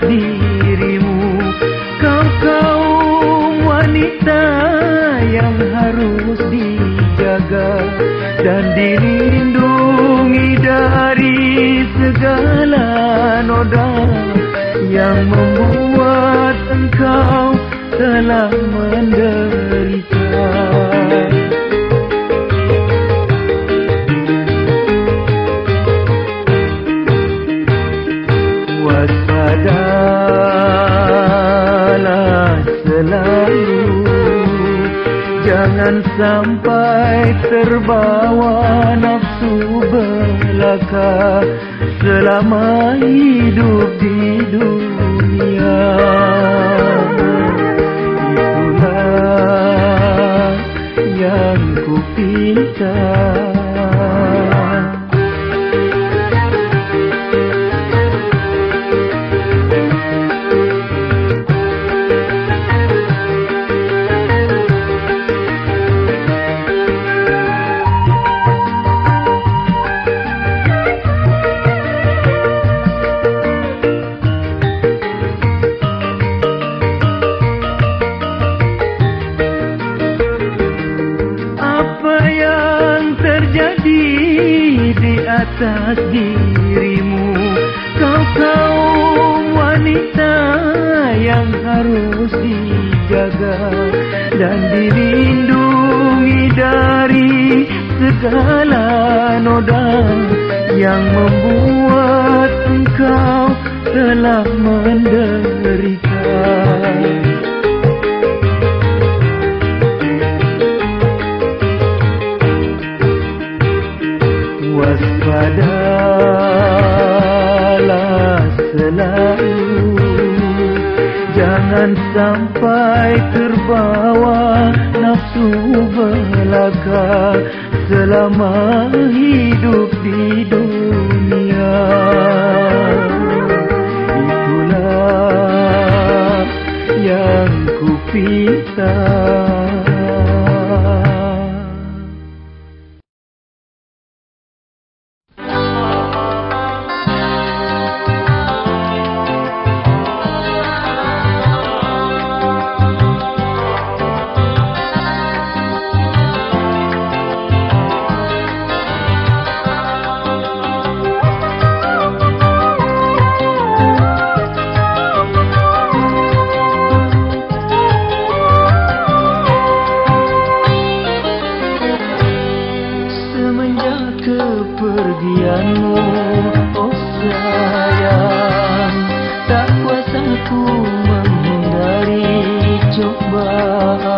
así atas dirimu. Kau kaum wanita yang harus dijaga Dan dilindungi dari segala noda Yang membuat engkau telah menderi adalah selalu. Jangan sampai terbawa nafsu belaka selama hidup. Bye.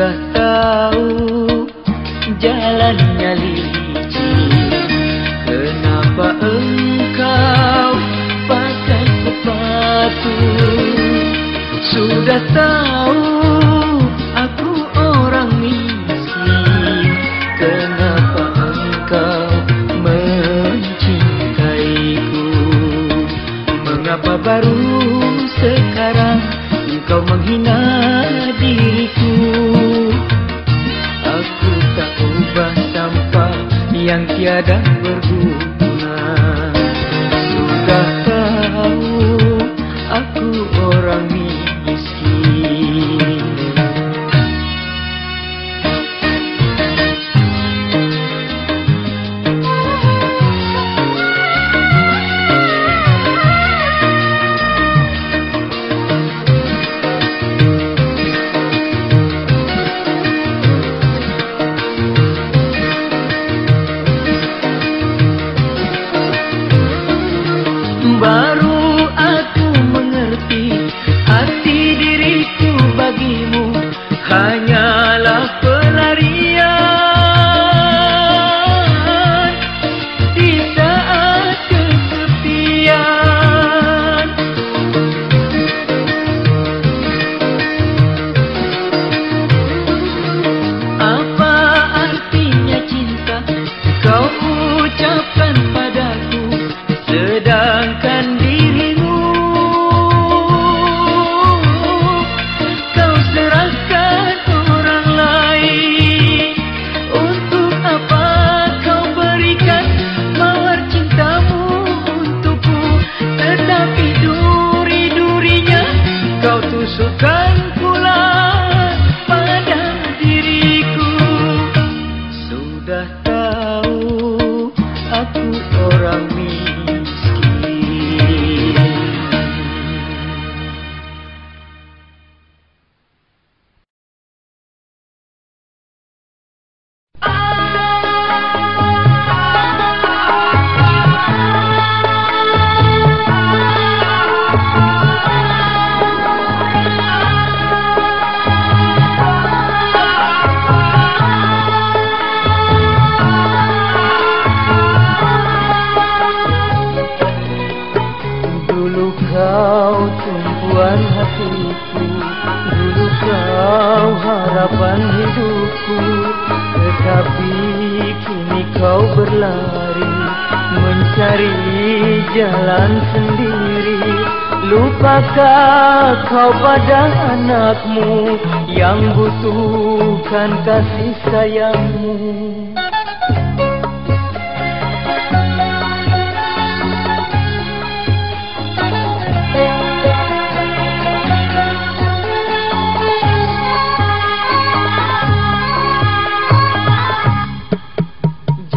sudah tahu jalannya licin. Kenapa engkau pakai sepatu? Sudah tahu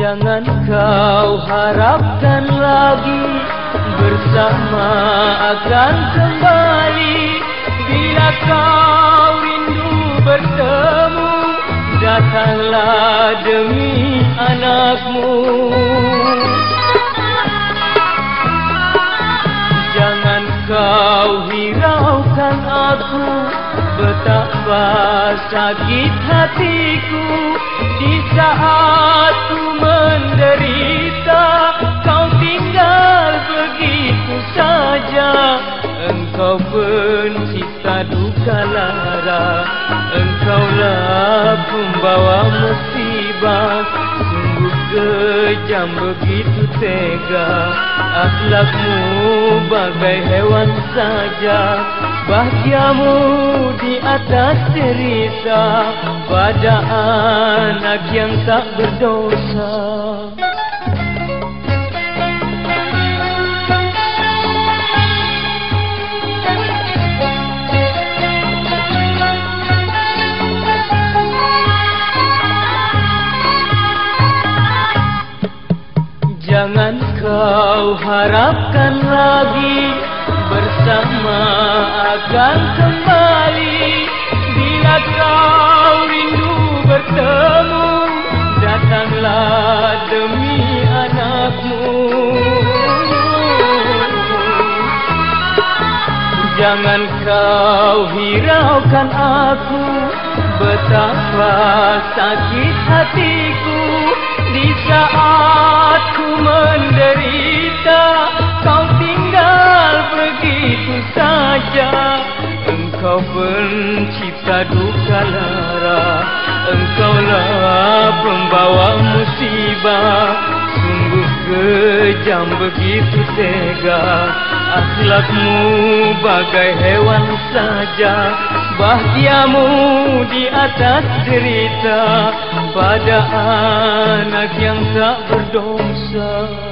Jangan kau harapkan lagi Bersama akan kembali. Bila kau rindu bertemu Datanglah demi anakmu. Jangan kau hiraukan aku Betapa sakit hatiku Di saat ku menderita Kau tinggal begitu saja. Engkau pencipta duka lara Engkaulah pembawa musibah. Sungguh kejam begitu tega Akhlakmu bagai hewan saja. Bahagiamu di atas cerita Pada anak yang tak berdosa. Jangan kau harapkan lagi Bersama akan kembali Bila kau Datanglah demi anakmu. Jangan kau hiraukan aku Betapa sakit hatiku. Di saat ku menderita Kau tinggal begitu saja Engkau pencipta duka lara Engkaulah pembawa musibah. Sungguh kejam begitu tega Akhlakmu bagai hewan saja. Bahagiamu di atas derita Pada anak yang tak berdosa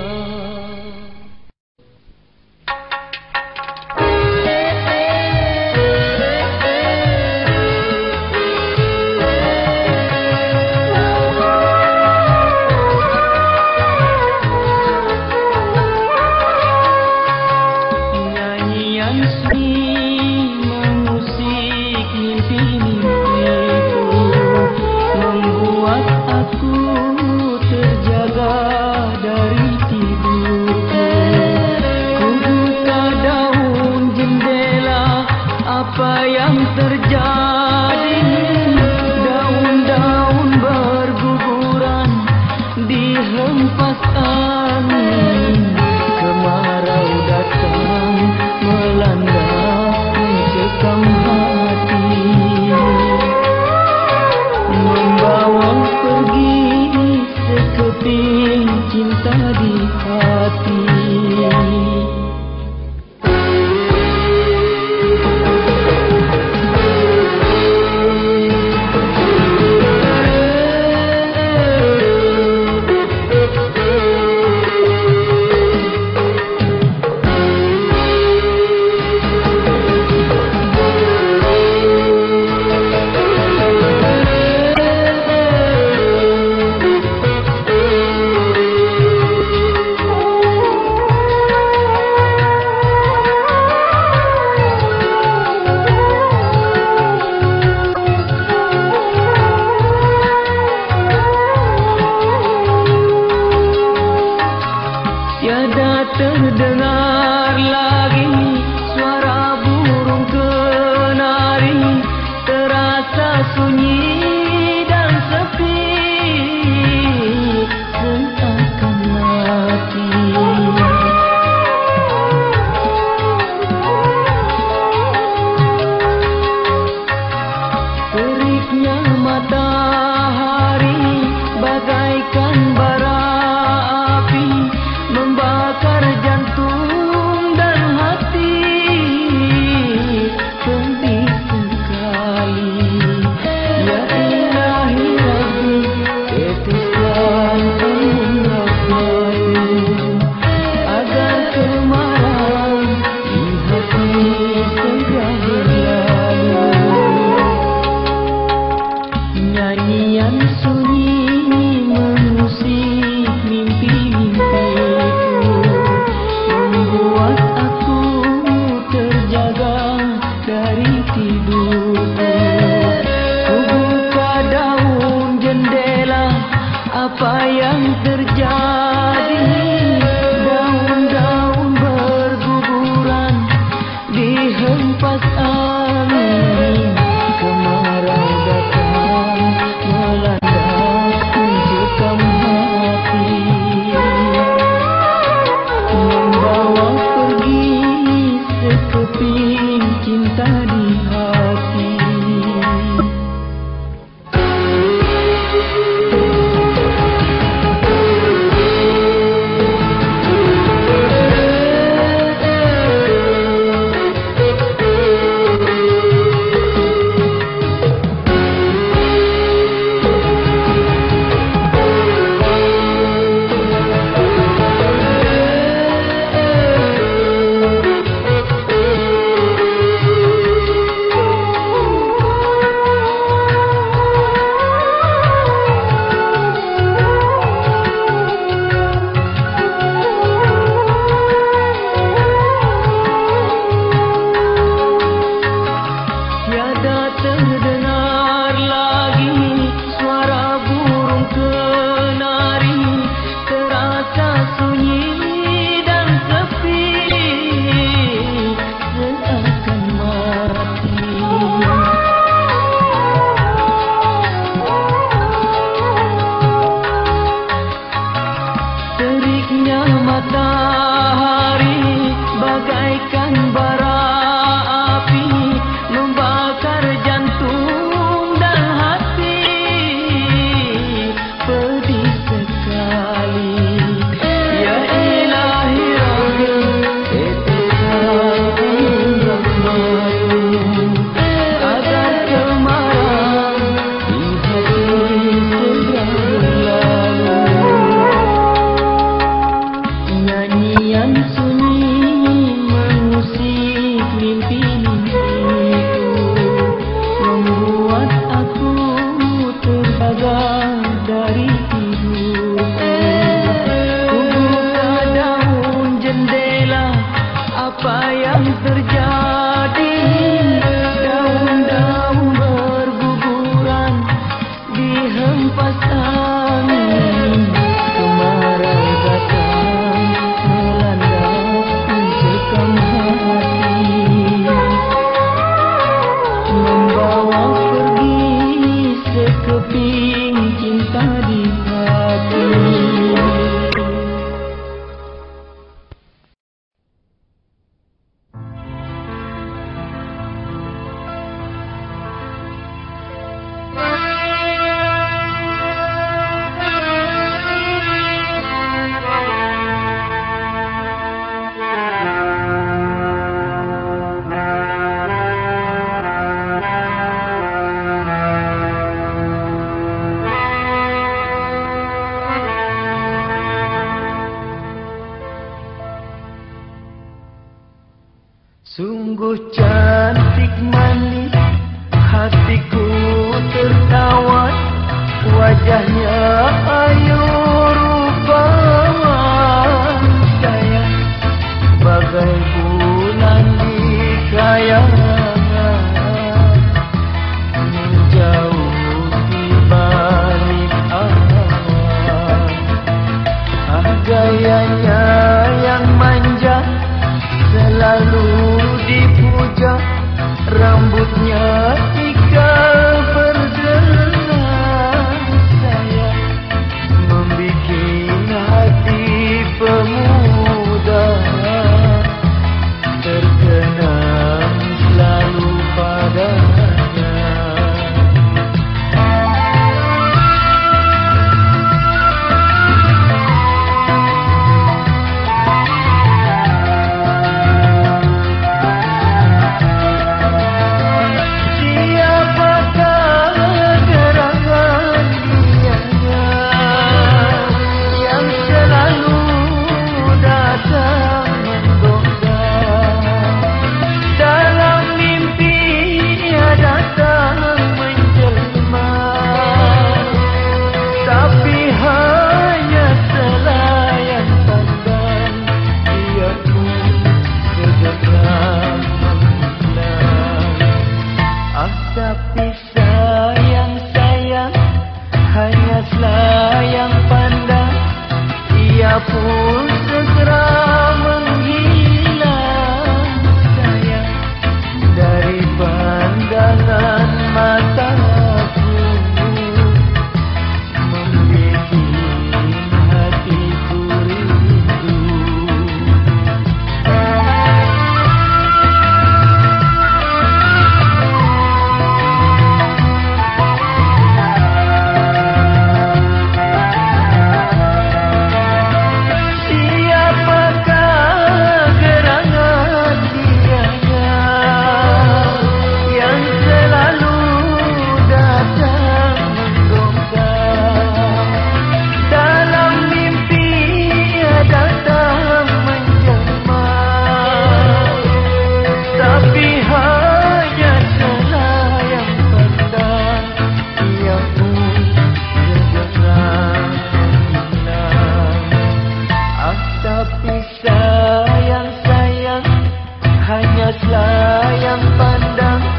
hanya selayang pandang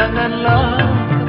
la la la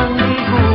conmigo.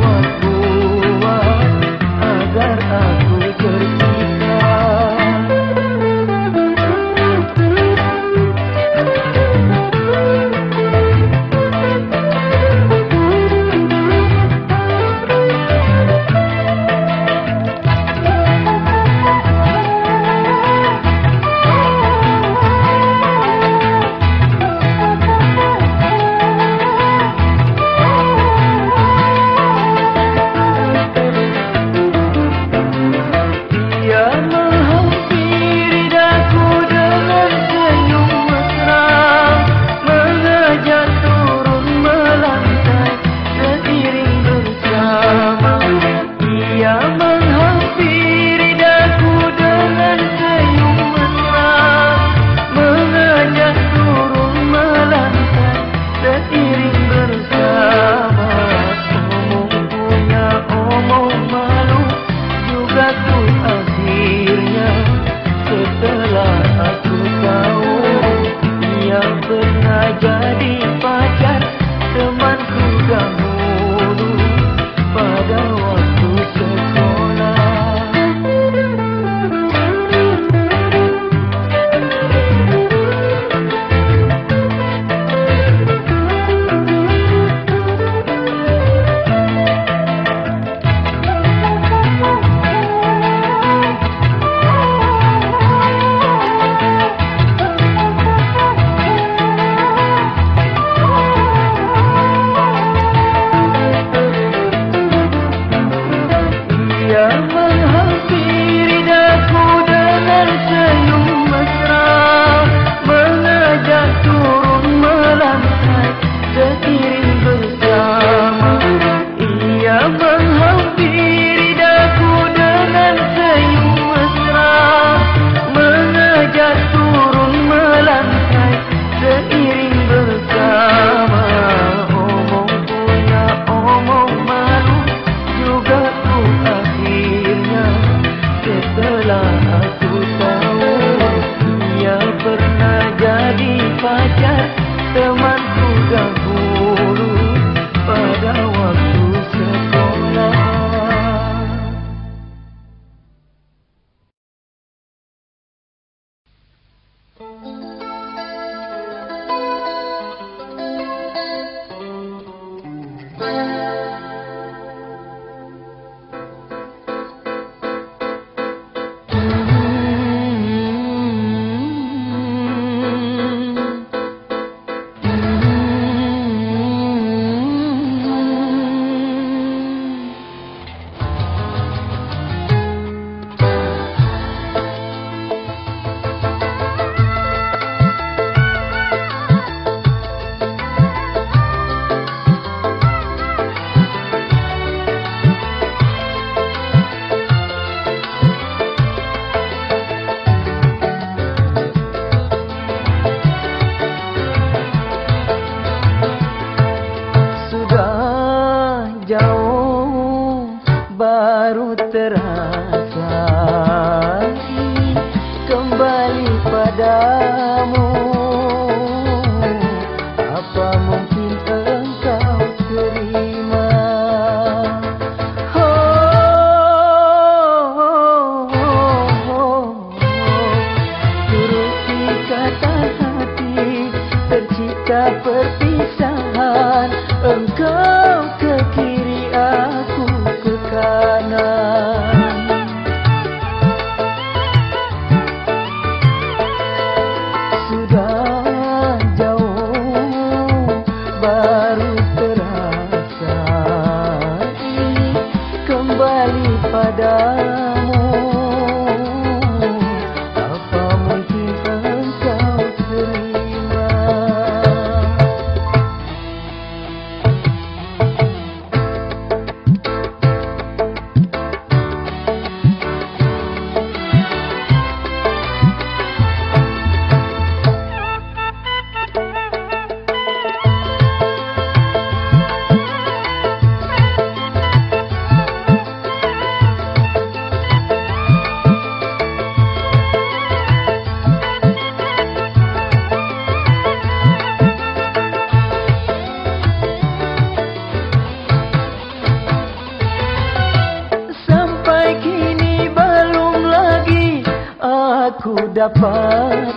Aku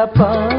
aku